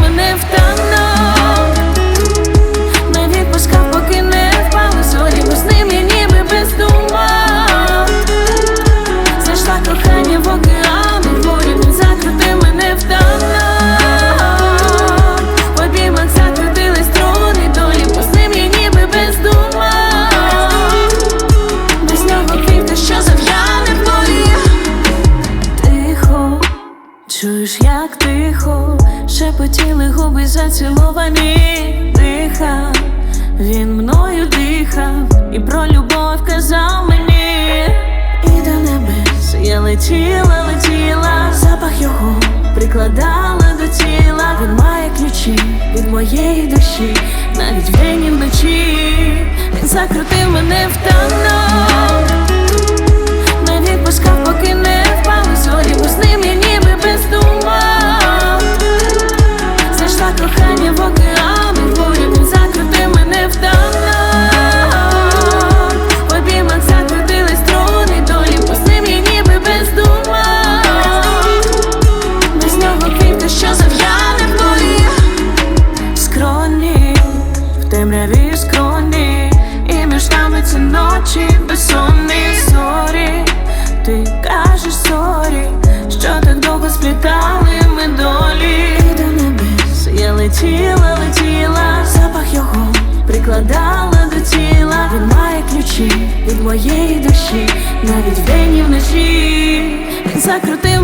мене в танок. Відпускав, поки не впали зорі, бо з ним я ніби без дума Знайшла кохання в бурі, він закрутив мене в танок. В обіймах закрутились долі, бо з ним я ніби без Без нього квітка, що зав'яне в Тихо, чуєш, як тихо, шепотіли губи заціловані. Дихав, він мною дихав і про любов казав мені, і до небес я летіла, летіла, запах його прикладала до тіла. Він має ключі від моєї душі, навіть вдень і вночі. Він закрутив мене в танок в темряві скроні, і між нами ці ночі безсонні sorry. Ти кажеш sorry, що так довго сплітали ми долі. І до небес я летіла, летіла, запах його прикладала до тіла. Він має ключі від моєї душі, навіть вдень і вночі. Він закрутив